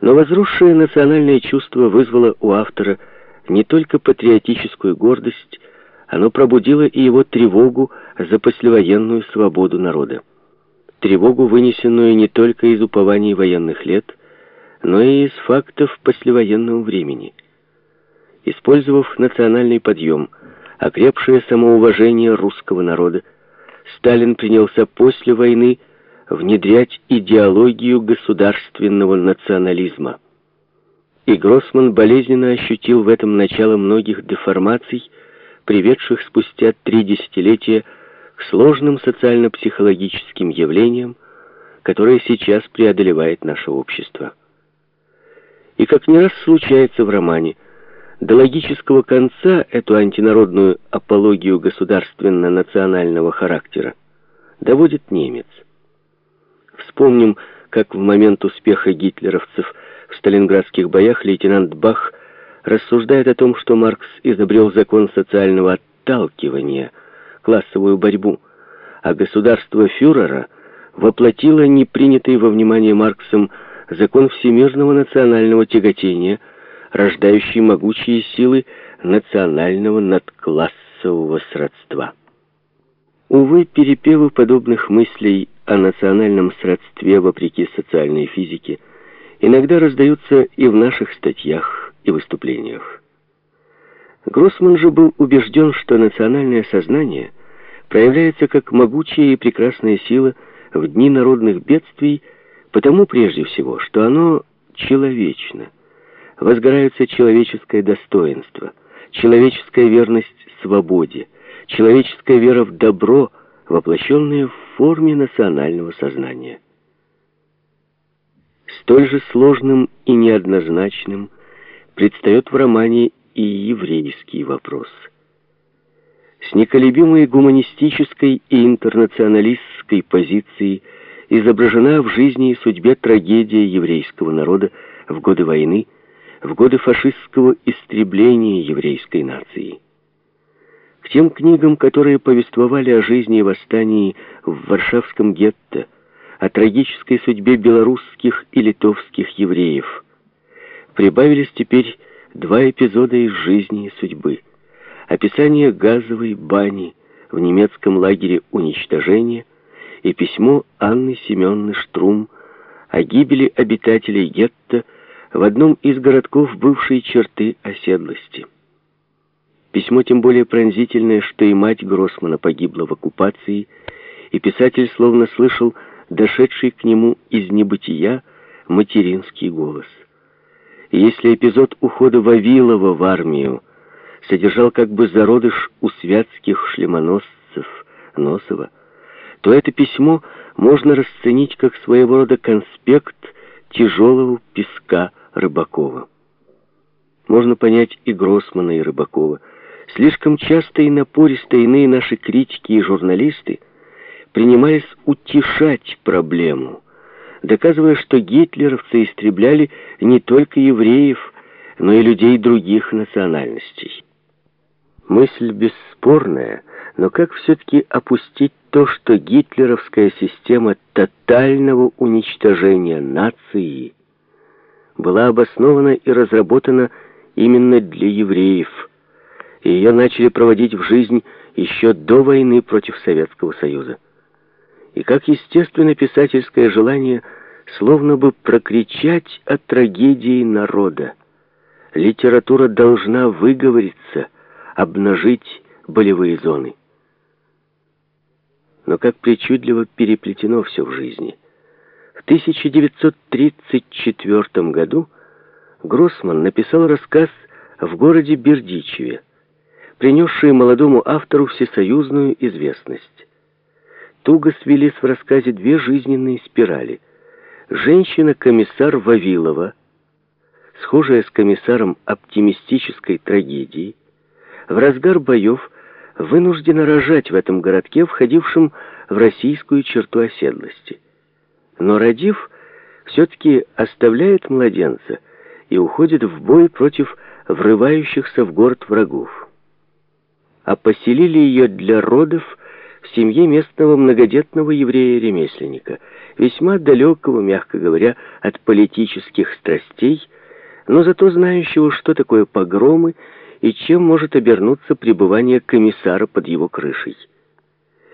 Но возросшее национальное чувство вызвало у автора не только патриотическую гордость, оно пробудило и его тревогу за послевоенную свободу народа. Тревогу, вынесенную не только из упований военных лет, но и из фактов послевоенного времени. Использовав национальный подъем, окрепшее самоуважение русского народа, Сталин принялся после войны внедрять идеологию государственного национализма. И Гроссман болезненно ощутил в этом начало многих деформаций, приведших спустя три десятилетия к сложным социально-психологическим явлениям, которые сейчас преодолевает наше общество. И как не раз случается в романе, до логического конца эту антинародную апологию государственно-национального характера доводит немец. Вспомним, как в момент успеха гитлеровцев в сталинградских боях лейтенант Бах рассуждает о том, что Маркс изобрел закон социального отталкивания, классовую борьбу, а государство фюрера воплотило непринятый во внимание Марксом закон всемирного национального тяготения – рождающий могучие силы национального надклассового сродства. Увы, перепевы подобных мыслей о национальном сродстве вопреки социальной физике иногда раздаются и в наших статьях и выступлениях. Гроссман же был убежден, что национальное сознание проявляется как могучая и прекрасная сила в дни народных бедствий, потому прежде всего, что оно человечно – возгораются человеческое достоинство, человеческая верность свободе, человеческая вера в добро, воплощенная в форме национального сознания. Столь же сложным и неоднозначным предстает в романе и еврейский вопрос. С неколебимой гуманистической и интернационалистской позицией изображена в жизни и судьбе трагедия еврейского народа в годы войны – в годы фашистского истребления еврейской нации. К тем книгам, которые повествовали о жизни и восстании в Варшавском гетто, о трагической судьбе белорусских и литовских евреев, прибавились теперь два эпизода из жизни и судьбы. Описание газовой бани в немецком лагере уничтожения и письмо Анны Семеновны Штрум о гибели обитателей гетто в одном из городков бывшей черты оседлости. Письмо тем более пронзительное, что и мать Гроссмана погибла в оккупации, и писатель словно слышал дошедший к нему из небытия материнский голос. Если эпизод ухода Вавилова в армию содержал как бы зародыш у святских шлемоносцев Носова, то это письмо можно расценить как своего рода конспект тяжелого песка Рыбакова. Можно понять и Гроссмана, и Рыбакова. Слишком часто и напористо иные наши критики и журналисты принимались утешать проблему, доказывая, что гитлеровцы истребляли не только евреев, но и людей других национальностей. Мысль бесспорная, но как все-таки опустить то, что гитлеровская система тотального уничтожения нации – была обоснована и разработана именно для евреев. И ее начали проводить в жизнь еще до войны против Советского Союза. И как естественно писательское желание словно бы прокричать о трагедии народа. Литература должна выговориться, обнажить болевые зоны. Но как причудливо переплетено все в жизни – в 1934 году Гроссман написал рассказ «В городе Бердичеве», принесший молодому автору всесоюзную известность. Туго свелись в рассказе две жизненные спирали. Женщина-комиссар Вавилова, схожая с комиссаром оптимистической трагедии, в разгар боев вынуждена рожать в этом городке, входившем в российскую черту оседлости – но родив, все-таки оставляет младенца и уходит в бой против врывающихся в город врагов. А поселили ее для родов в семье местного многодетного еврея-ремесленника, весьма далекого, мягко говоря, от политических страстей, но зато знающего, что такое погромы и чем может обернуться пребывание комиссара под его крышей.